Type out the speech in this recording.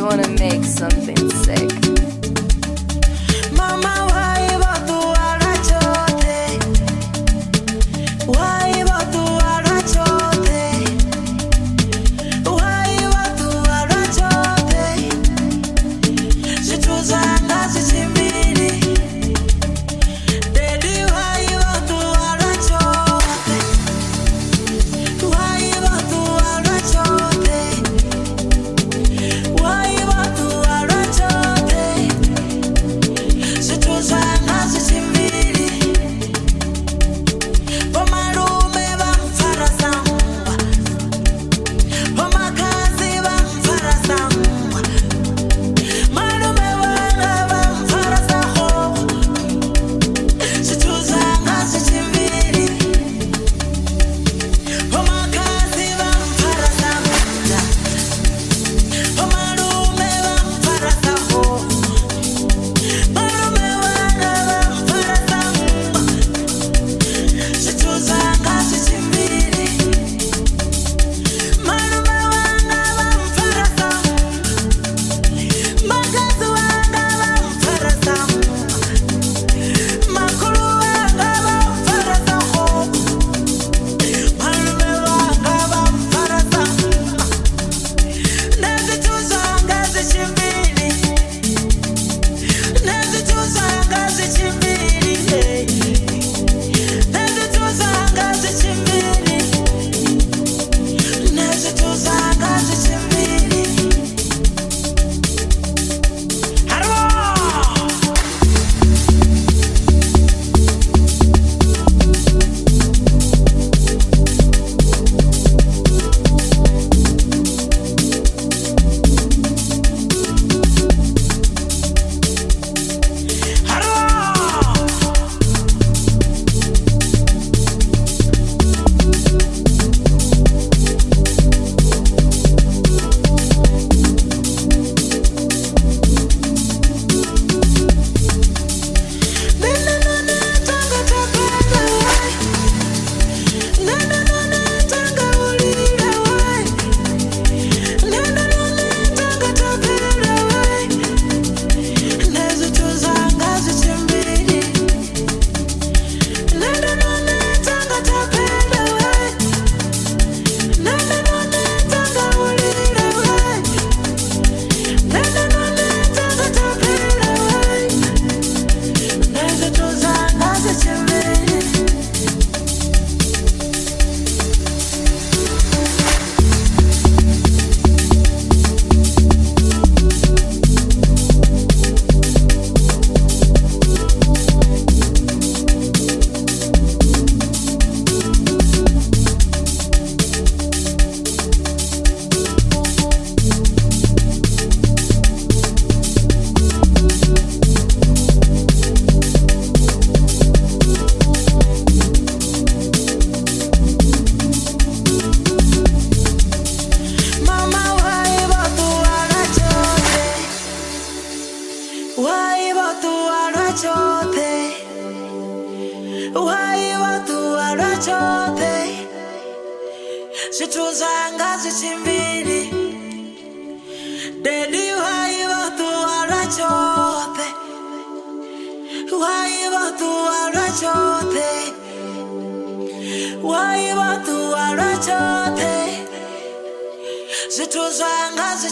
You wanna make something sick. Dzuwa lwa chothe zwithu zwanga zwi tshimbili dedi waiwa dzuwa lwa chothe waiwa dzuwa lwa chothe waiwa dzuwa lwa chothe zwithu zwanga zwi